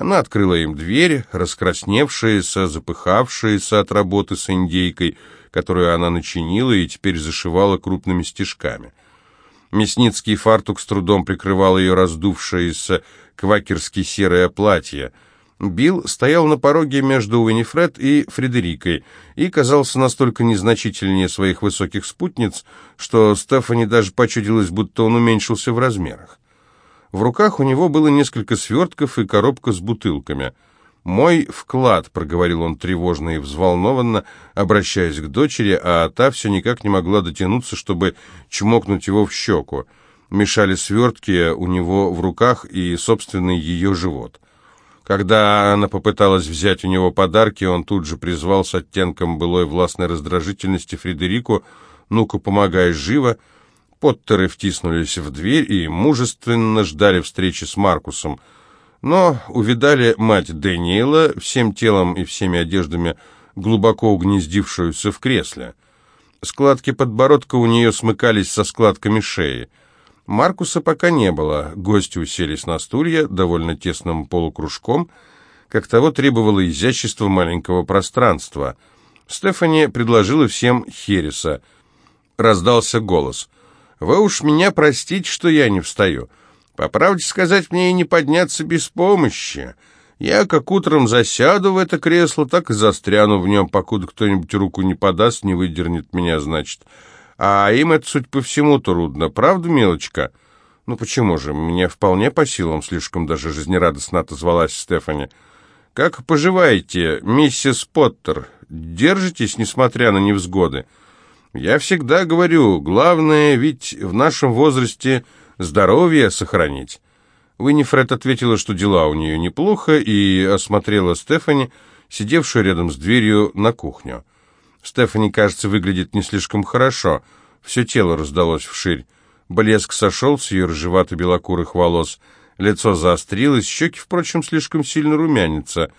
Она открыла им дверь, раскрасневшаяся, запыхавшаяся от работы с индейкой, которую она начинила и теперь зашивала крупными стежками. Мясницкий фартук с трудом прикрывал ее раздувшееся квакерски серое платье. Билл стоял на пороге между Уинифред и Фредерикой и казался настолько незначительнее своих высоких спутниц, что Стефани даже почудилось, будто он уменьшился в размерах. В руках у него было несколько свертков и коробка с бутылками. «Мой вклад», — проговорил он тревожно и взволнованно, обращаясь к дочери, а та все никак не могла дотянуться, чтобы чмокнуть его в щеку. Мешали свертки у него в руках и собственный ее живот. Когда она попыталась взять у него подарки, он тут же призвал с оттенком былой властной раздражительности Фредерику «Ну-ка, помогай живо!» Поттеры втиснулись в дверь и мужественно ждали встречи с Маркусом. Но увидали мать Дэниела всем телом и всеми одеждами, глубоко угнездившуюся в кресле. Складки подбородка у нее смыкались со складками шеи. Маркуса пока не было. Гости уселись на стулья, довольно тесным полукружком, как того требовало изящество маленького пространства. Стефани предложила всем Хереса. Раздался голос — вы уж меня простите, что я не встаю. По правде сказать, мне и не подняться без помощи. Я как утром засяду в это кресло, так и застряну в нем, покуда кто-нибудь руку не подаст, не выдернет меня, значит. А им это, суть по всему, трудно. Правда, мелочка? Ну почему же? Мне вполне по силам, слишком даже жизнерадостно отозвалась Стефани. Как поживаете, миссис Поттер? Держитесь, несмотря на невзгоды? Я всегда говорю, главное ведь в нашем возрасте здоровье сохранить. Уиннифред ответила, что дела у нее неплохо, и осмотрела Стефани, сидевшую рядом с дверью на кухню. Стефани, кажется, выглядит не слишком хорошо. Все тело раздалось вширь. Блеск сошел с ее рыжевато-белокурых волос. Лицо заострилось, щеки, впрочем, слишком сильно румянятся.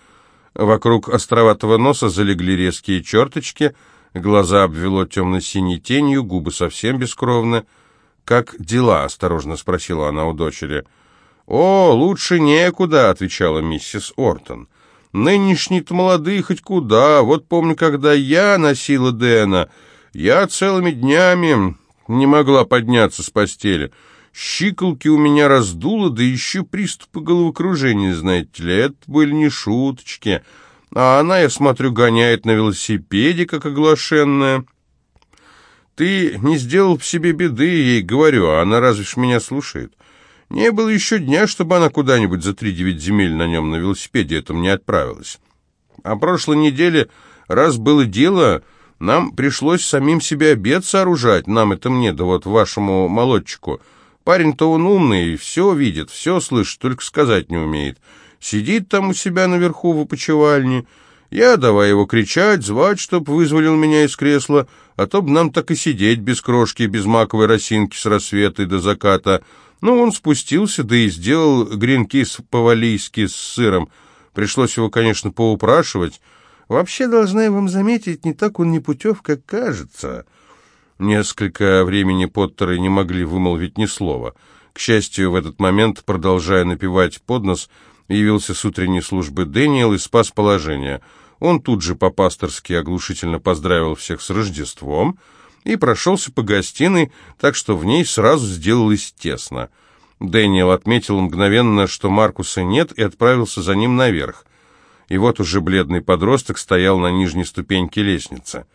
Вокруг островатого носа залегли резкие черточки — Глаза обвело темно-синей тенью, губы совсем бескровны. «Как дела?» — осторожно спросила она у дочери. «О, лучше некуда», — отвечала миссис Ортон. «Нынешние-то молодые хоть куда. Вот помню, когда я носила Дэна, я целыми днями не могла подняться с постели. Щиколки у меня раздуло, да еще приступы головокружения, знаете ли. Это были не шуточки». А она, я смотрю, гоняет на велосипеде, как оглашенная. Ты не сделал в себе беды, ей говорю, а она разве ж меня слушает? Не было еще дня, чтобы она куда-нибудь за три-девять земель на нем на велосипеде этом не отправилась. А прошлой неделе, раз было дело, нам пришлось самим себе обед сооружать, нам это мне, да вот вашему молодчику. Парень-то он умный, все видит, все слышит, только сказать не умеет. Сидит там у себя наверху в опочивальне. Я давай его кричать, звать, чтоб вызволил меня из кресла, а то б нам так и сидеть без крошки, без маковой росинки с рассвета и до заката. Ну, он спустился, да и сделал гренки по-валийски с сыром. Пришлось его, конечно, поупрашивать. Вообще, должна я вам заметить, не так он не путев, как кажется. Несколько времени Поттеры не могли вымолвить ни слова. К счастью, в этот момент, продолжая напевать под нос, Явился с утренней службы Дэниел и спас положение. Он тут же по-пасторски оглушительно поздравил всех с Рождеством и прошелся по гостиной, так что в ней сразу сделалось тесно. Дэниел отметил мгновенно, что Маркуса нет, и отправился за ним наверх. И вот уже бледный подросток стоял на нижней ступеньке лестницы.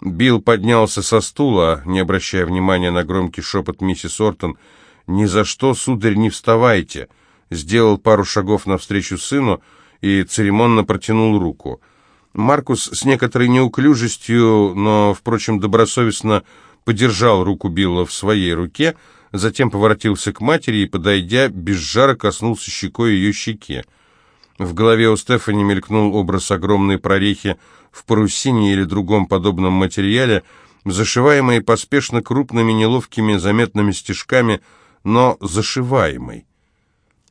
Билл поднялся со стула, не обращая внимания на громкий шепот миссис Ортон. «Ни за что, сударь, не вставайте!» Сделал пару шагов навстречу сыну и церемонно протянул руку. Маркус с некоторой неуклюжестью, но, впрочем, добросовестно подержал руку Билла в своей руке, затем поворотился к матери и, подойдя, без жара коснулся щекой ее щеки. В голове у Стефани мелькнул образ огромной прорехи в парусине или другом подобном материале, зашиваемой поспешно крупными неловкими заметными стежками, но зашиваемой.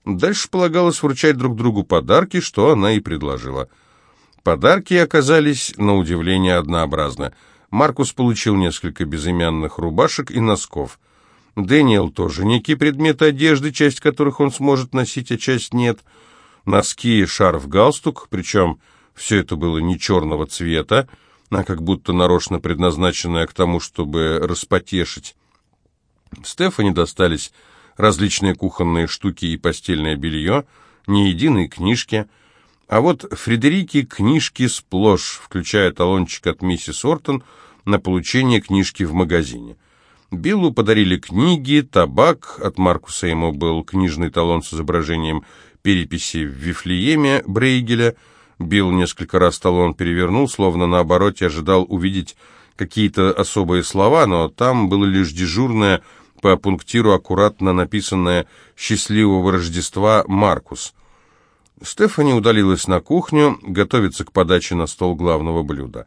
Дальше полагалось вручать друг другу подарки, что она и предложила. Подарки оказались, на удивление, однообразны. Маркус получил несколько безымянных рубашек и носков. Дэниел тоже некие предметы одежды, часть которых он сможет носить, а часть нет. носки, шарф, галстук, причем все это было не черного цвета, а как будто нарочно предназначенное к тому, чтобы распотешить. Стефани достались различные кухонные штуки и постельное белье, ни единой книжки. А вот Фредерике книжки сплошь, включая талончик от миссис Ортон на получение книжки в магазине. Биллу подарили книги, табак, от Маркуса ему был книжный талон с изображением переписи в Вифлееме Брейгеля. Билл несколько раз талон перевернул, словно наоборот ожидал увидеть какие-то особые слова, но там было лишь дежурное по пунктиру аккуратно написанное «Счастливого Рождества, Маркус». Стефани удалилась на кухню, готовиться к подаче на стол главного блюда.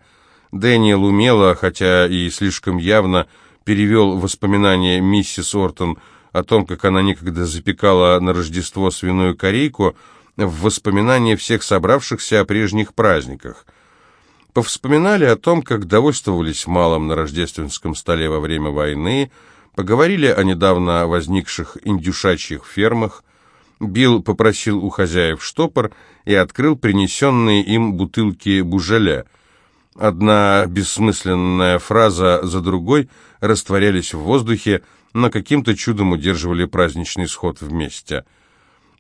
Дэниел умело, хотя и слишком явно, перевел воспоминания миссис Ортон о том, как она некогда запекала на Рождество свиную корейку, в воспоминания всех собравшихся о прежних праздниках. Повспоминали о том, как довольствовались малым на рождественском столе во время войны, поговорили о недавно возникших индюшачьих фермах. Билл попросил у хозяев штопор и открыл принесенные им бутылки бужеля – Одна бессмысленная фраза за другой растворялись в воздухе, но каким-то чудом удерживали праздничный сход вместе.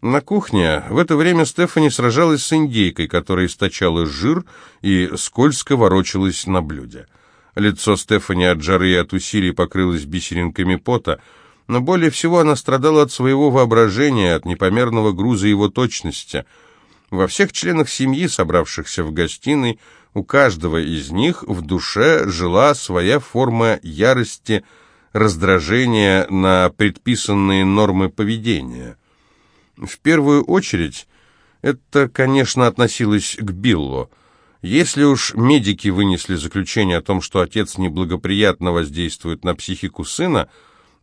На кухне в это время Стефани сражалась с индейкой, которая источала жир и скользко ворочалась на блюде. Лицо Стефани от жары и от усилий покрылось бисеринками пота, но более всего она страдала от своего воображения, от непомерного груза его точности. Во всех членах семьи, собравшихся в гостиной, у каждого из них в душе жила своя форма ярости, раздражения на предписанные нормы поведения. В первую очередь, это, конечно, относилось к Биллу. Если уж медики вынесли заключение о том, что отец неблагоприятно воздействует на психику сына,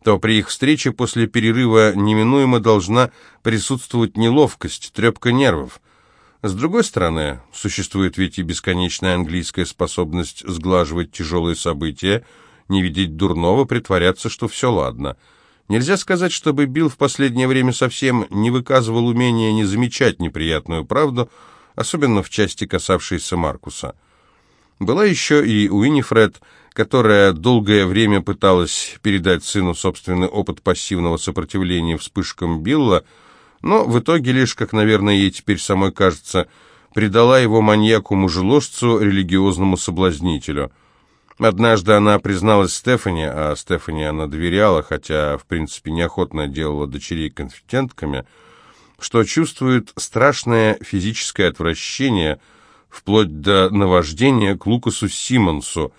то при их встрече после перерыва неминуемо должна присутствовать неловкость, трепка нервов. С другой стороны, существует ведь и бесконечная английская способность сглаживать тяжелые события, не видеть дурного, притворяться, что все ладно. Нельзя сказать, чтобы Билл в последнее время совсем не выказывал умения не замечать неприятную правду, особенно в части, касавшейся Маркуса. Была еще и Уинифред, которая долгое время пыталась передать сыну собственный опыт пассивного сопротивления вспышкам Билла, но в итоге лишь, как, наверное, ей теперь самой кажется, предала его маньяку-мужеложцу, религиозному соблазнителю. Однажды она призналась Стефани, а Стефани она доверяла, хотя, в принципе, неохотно делала дочерей конфидентками, что чувствует страшное физическое отвращение, вплоть до наваждения к Лукасу Симмонсу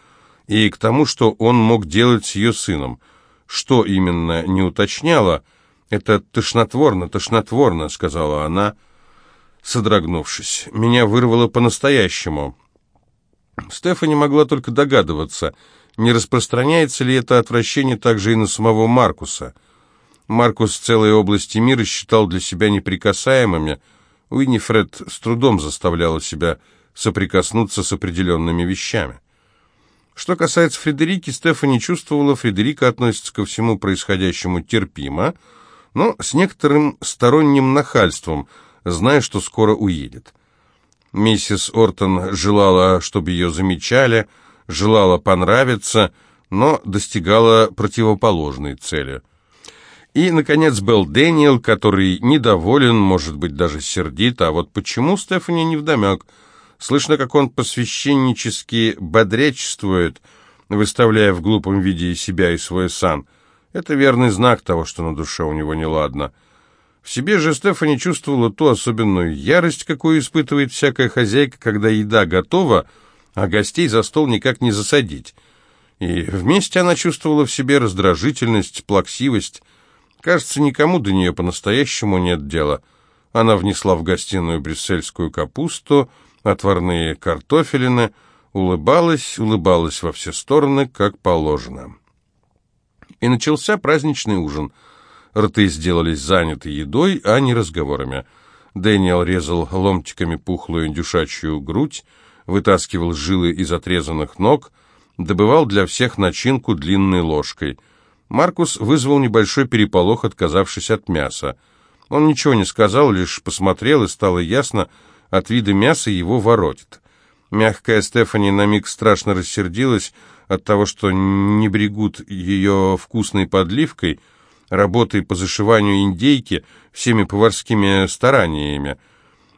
и к тому, что он мог делать с ее сыном. Что именно, не уточняла, — «Это тошнотворно, тошнотворно», — сказала она, содрогнувшись. «Меня вырвало по-настоящему». Стефани могла только догадываться, не распространяется ли это отвращение также и на самого Маркуса. Маркус целые области мира считал для себя неприкасаемыми. Уиннифред с трудом заставляла себя соприкоснуться с определенными вещами. Что касается Фредерики, Стефани чувствовала, Фредерика относится ко всему происходящему терпимо, но с некоторым сторонним нахальством, зная, что скоро уедет. Миссис Ортон желала, чтобы ее замечали, желала понравиться, но достигала противоположной цели. И, наконец, был Дэниел, который недоволен, может быть, даже сердит, а вот почему Стефани невдомек. Слышно, как он посвященнически бодрячествует, выставляя в глупом виде себя, и свой сан. Это верный знак того, что на душе у него неладно. В себе же Стефани чувствовала ту особенную ярость, какую испытывает всякая хозяйка, когда еда готова, а гостей за стол никак не засадить. И вместе она чувствовала в себе раздражительность, плаксивость. Кажется, никому до нее по-настоящему нет дела. Она внесла в гостиную брюссельскую капусту, отварные картофелины, улыбалась, улыбалась во все стороны, как положено. И начался праздничный ужин. Рты сделались заняты едой, а не разговорами. Дэниел резал ломтиками пухлую индюшачью грудь, вытаскивал жилы из отрезанных ног, добывал для всех начинку длинной ложкой. Маркус вызвал небольшой переполох, отказавшись от мяса. Он ничего не сказал, лишь посмотрел, и стало ясно, от вида мяса его воротит. Мягкая Стефани на миг страшно рассердилась от того, что не брегут ее вкусной подливкой, работой по зашиванию индейки, всеми поварскими стараниями.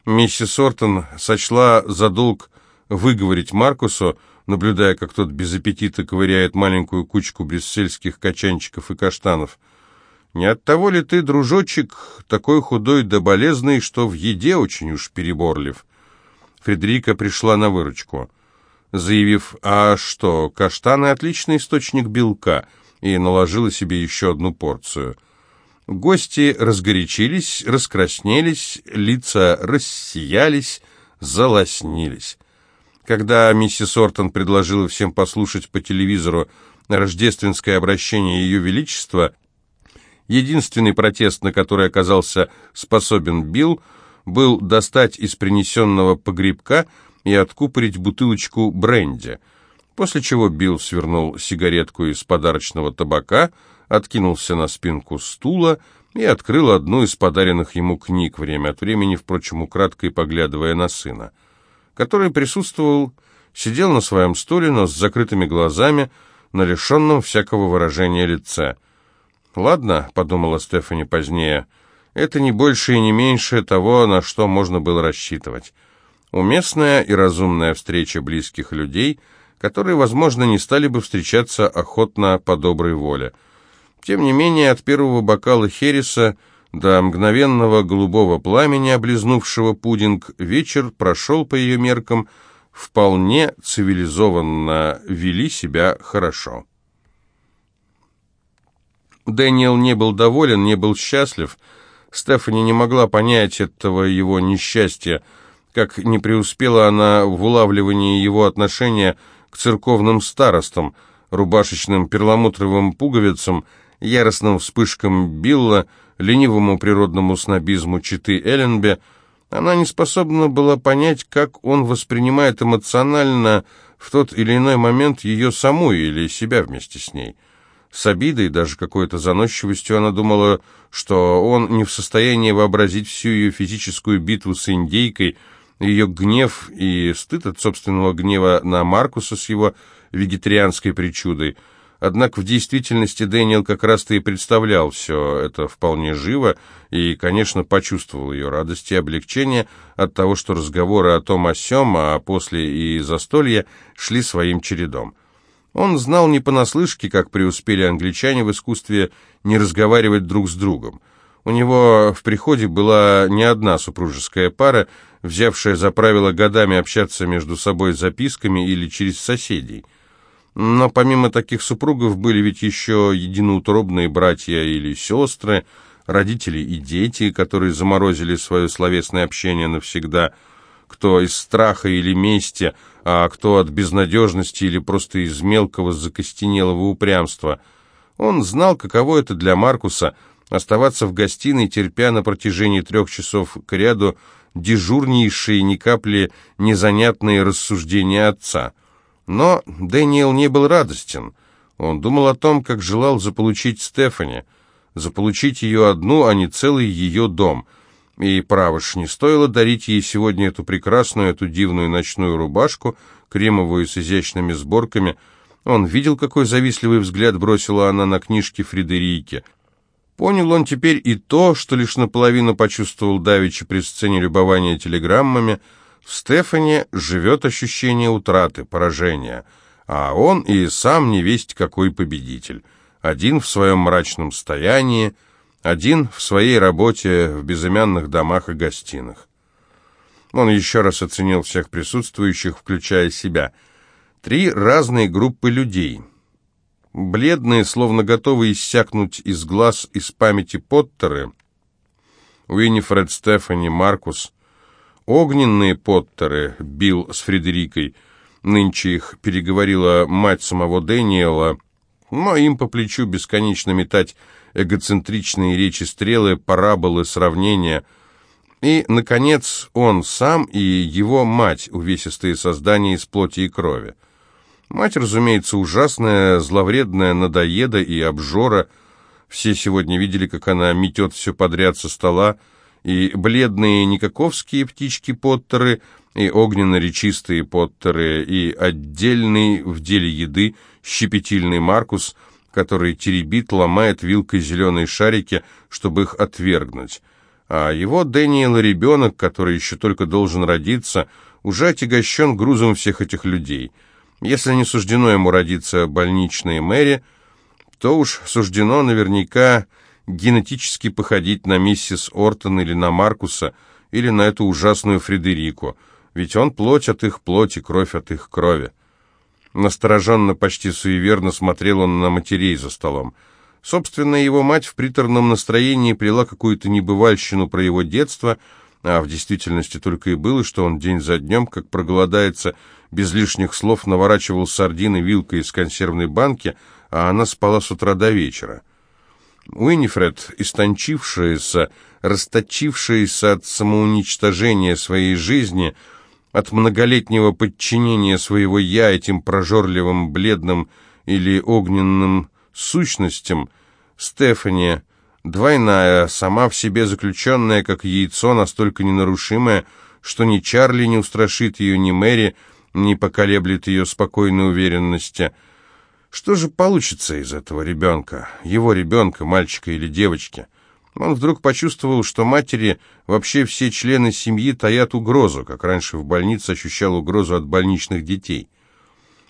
Миссис Ортон сочла за долг выговорить Маркусу, наблюдая, как тот без аппетита ковыряет маленькую кучку брюссельских качанчиков и каштанов. «Не от того ли ты, дружочек, такой худой да болезный, что в еде очень уж переборлив?» Фредерика пришла на выручку, заявив, «А что, каштаны — отличный источник белка», и наложила себе еще одну порцию. Гости разгорячились, раскраснелись, лица рассиялись, залоснились. Когда миссис Ортон предложила всем послушать по телевизору рождественское обращение Ее Величества, единственный протест, на который оказался способен Билл, был достать из принесенного погребка и откупорить бутылочку бренди, после чего Билл свернул сигаретку из подарочного табака, откинулся на спинку стула и открыл одну из подаренных ему книг, время от времени, впрочем, украдкой поглядывая на сына который присутствовал, сидел на своем стуле, но с закрытыми глазами, на лишенном всякого выражения лице. «Ладно», — подумала Стефани позднее, — «это не больше и не меньше того, на что можно было рассчитывать. Уместная и разумная встреча близких людей, которые, возможно, не стали бы встречаться охотно по доброй воле. Тем не менее, от первого бокала Хереса до мгновенного голубого пламени, облизнувшего пудинг, вечер прошел по ее меркам вполне цивилизованно, вели себя хорошо. Дэниел не был доволен, не был счастлив. Стефани не могла понять этого его несчастья, как не преуспела она в улавливании его отношения к церковным старостам, рубашечным перламутровым пуговицам, яростным вспышкам Билла, ленивому природному снобизму читы Элленбе, она не способна была понять, как он воспринимает эмоционально в тот или иной момент ее саму или себя вместе с ней. С обидой, даже какой-то заносчивостью она думала, что он не в состоянии вообразить всю ее физическую битву с индейкой, ее гнев и стыд от собственного гнева на Маркуса с его вегетарианской причудой – Однако в действительности Дэниел как раз-то и представлял все это вполне живо и, конечно, почувствовал ее радость и облегчение от того, что разговоры о том о сём, а после и застолья шли своим чередом. Он знал не понаслышке, как преуспели англичане в искусстве не разговаривать друг с другом. У него в приходе была не одна супружеская пара, взявшая за правило годами общаться между собой записками или через соседей – но помимо таких супругов были ведь еще единоутробные братья или сестры, родители и дети, которые заморозили свое словесное общение навсегда, кто из страха или мести, а кто от безнадежности или просто из мелкого закостенелого упрямства. Он знал, каково это для Маркуса оставаться в гостиной, терпя на протяжении трех часов к ряду дежурнейшие ни капли незанятные рассуждения отца – но Дэниел не был радостен. Он думал о том, как желал заполучить Стефани, заполучить ее одну, а не целый ее дом. И, право ж, не стоило дарить ей сегодня эту прекрасную, эту дивную ночную рубашку, кремовую с изящными сборками. Он видел, какой завистливый взгляд бросила она на книжки Фредерики. Понял он теперь и то, что лишь наполовину почувствовал давеча при сцене любования телеграммами — в Стефане живет ощущение утраты, поражения, а он и сам не весть какой победитель. Один в своем мрачном стоянии, один в своей работе в безымянных домах и гостинах. Он еще раз оценил всех присутствующих, включая себя. Три разные группы людей. Бледные, словно готовые иссякнуть из глаз, из памяти Поттеры, Уиннифред, Стефани, Маркус, Огненные Поттеры, Билл с Фредерикой, нынче их переговорила мать самого Дэниела, но им по плечу бесконечно метать эгоцентричные речи стрелы, параболы, сравнения. И, наконец, он сам и его мать, увесистые создания из плоти и крови. Мать, разумеется, ужасная, зловредная надоеда и обжора, Все сегодня видели, как она метет все подряд со стола, и бледные никаковские птички-поттеры, и огненно-речистые поттеры, и отдельный в деле еды щепетильный Маркус, который теребит, ломает вилкой зеленые шарики, чтобы их отвергнуть. А его Дэниел ребенок, который еще только должен родиться, уже отягощен грузом всех этих людей. Если не суждено ему родиться больничной Мэри, то уж суждено наверняка генетически походить на миссис Ортон или на Маркуса, или на эту ужасную Фредерику, ведь он плоть от их плоти, кровь от их крови. Настороженно, почти суеверно смотрел он на матерей за столом. Собственно, его мать в приторном настроении плела какую-то небывальщину про его детство, а в действительности только и было, что он день за днем, как проголодается, без лишних слов наворачивал сардины вилкой из консервной банки, а она спала с утра до вечера. Уинифред, истончившаяся, расточившаяся от самоуничтожения своей жизни, от многолетнего подчинения своего «я» этим прожорливым, бледным или огненным сущностям, Стефани, двойная, сама в себе заключенная, как яйцо, настолько ненарушимая, что ни Чарли не устрашит ее, ни Мэри не поколеблет ее спокойной уверенности – что же получится из этого ребенка, его ребенка, мальчика или девочки? Он вдруг почувствовал, что матери, вообще все члены семьи таят угрозу, как раньше в больнице ощущал угрозу от больничных детей.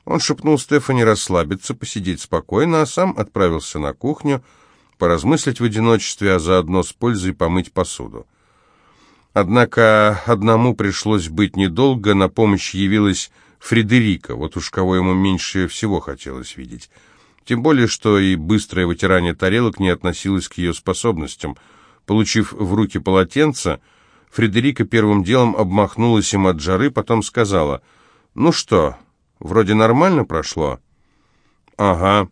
Он шепнул Стефани расслабиться, посидеть спокойно, а сам отправился на кухню, поразмыслить в одиночестве, а заодно с пользой помыть посуду. Однако одному пришлось быть недолго, на помощь явилась Фредерика, вот уж кого ему меньше всего хотелось видеть. Тем более, что и быстрое вытирание тарелок не относилось к ее способностям. Получив в руки полотенце, Фредерика первым делом обмахнулась им от жары, потом сказала, «Ну что, вроде нормально прошло?» «Ага.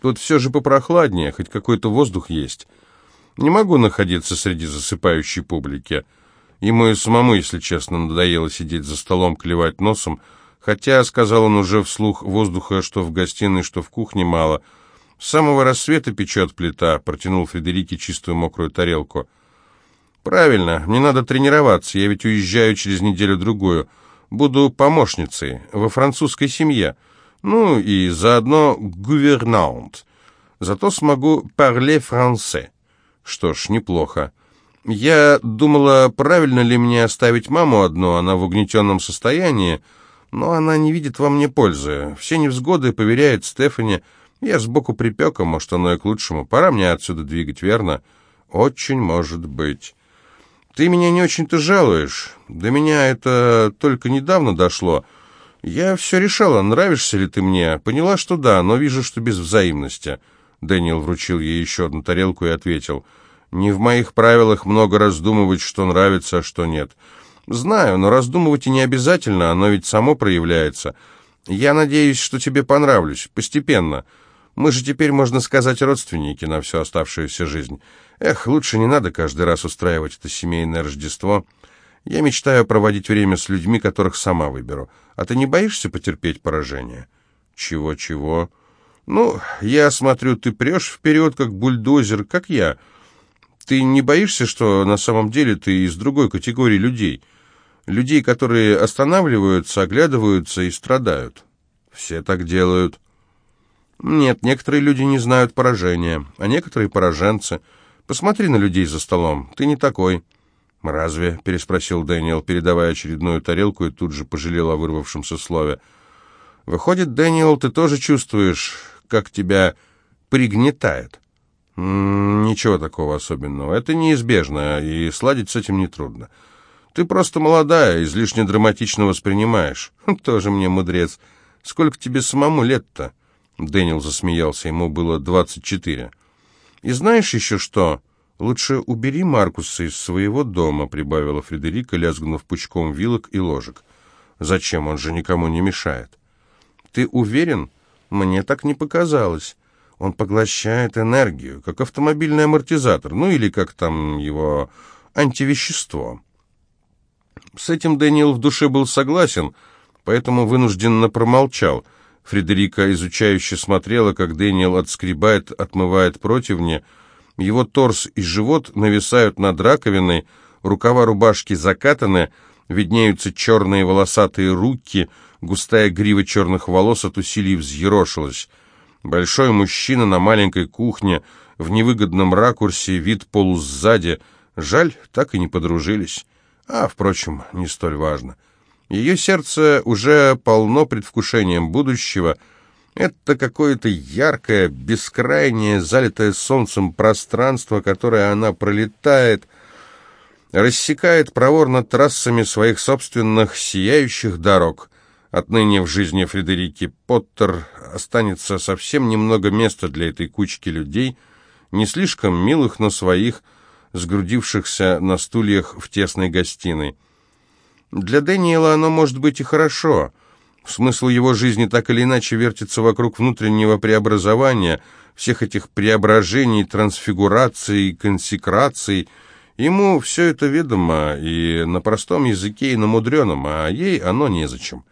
Тут все же попрохладнее, хоть какой-то воздух есть. Не могу находиться среди засыпающей публики». Ему и самому, если честно, надоело сидеть за столом, клевать носом, хотя, сказал он уже вслух, воздуха, что в гостиной, что в кухне мало. С самого рассвета печет плита, протянул Фредерике чистую мокрую тарелку. «Правильно, мне надо тренироваться, я ведь уезжаю через неделю-другую. Буду помощницей во французской семье. Ну и заодно гувернант. Зато смогу parler français. Что ж, неплохо. Я думала, правильно ли мне оставить маму одну, она в угнетенном состоянии, но она не видит во мне пользы. Все невзгоды поверяет Стефани. Я сбоку припека, может, оно и к лучшему. Пора мне отсюда двигать, верно? Очень может быть. Ты меня не очень-то жалуешь. До меня это только недавно дошло. Я все решала, нравишься ли ты мне. Поняла, что да, но вижу, что без взаимности. Дэниел вручил ей еще одну тарелку и ответил — не в моих правилах много раздумывать, что нравится, а что нет. Знаю, но раздумывать и не обязательно, оно ведь само проявляется. Я надеюсь, что тебе понравлюсь, постепенно. Мы же теперь, можно сказать, родственники на всю оставшуюся жизнь. Эх, лучше не надо каждый раз устраивать это семейное Рождество. Я мечтаю проводить время с людьми, которых сама выберу. А ты не боишься потерпеть поражение? Чего-чего? Ну, я смотрю, ты прешь вперед, как бульдозер, как я. Ты не боишься, что на самом деле ты из другой категории людей? Людей, которые останавливаются, оглядываются и страдают. Все так делают. Нет, некоторые люди не знают поражения, а некоторые пораженцы. Посмотри на людей за столом, ты не такой. «Разве?» — переспросил Дэниел, передавая очередную тарелку, и тут же пожалел о вырвавшемся слове. «Выходит, Дэниел, ты тоже чувствуешь, как тебя пригнетает?» «Ничего такого особенного. Это неизбежно, и сладить с этим нетрудно. Ты просто молодая, излишне драматично воспринимаешь. Тоже мне мудрец. Сколько тебе самому лет-то?» Дэниел засмеялся, ему было двадцать четыре. «И знаешь еще что? Лучше убери Маркуса из своего дома», прибавила Фредерика, лязгнув пучком вилок и ложек. «Зачем? Он же никому не мешает». «Ты уверен? Мне так не показалось». Он поглощает энергию, как автомобильный амортизатор, ну или как там его антивещество. С этим Дэниел в душе был согласен, поэтому вынужденно промолчал. Фредерика изучающе смотрела, как Дэниел отскребает, отмывает противни. Его торс и живот нависают над раковиной, рукава рубашки закатаны, виднеются черные волосатые руки, густая грива черных волос от усилий взъерошилась. Большой мужчина на маленькой кухне, в невыгодном ракурсе, вид полусзади. Жаль, так и не подружились. А, впрочем, не столь важно. Ее сердце уже полно предвкушением будущего. Это какое-то яркое, бескрайнее, залитое солнцем пространство, которое она пролетает, рассекает проворно трассами своих собственных сияющих дорог. Отныне в жизни Фредерики Поттер останется совсем немного места для этой кучки людей, не слишком милых, но своих, сгрудившихся на стульях в тесной гостиной. Для Дэниела оно может быть и хорошо. Смысл его жизни так или иначе вертится вокруг внутреннего преобразования, всех этих преображений, трансфигураций, консекраций. Ему все это ведомо и на простом языке, и на мудреном, а ей оно незачем.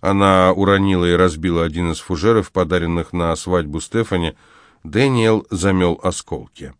Она уронила и разбила один из фужеров, подаренных на свадьбу Стефани. Дэниел замел осколки.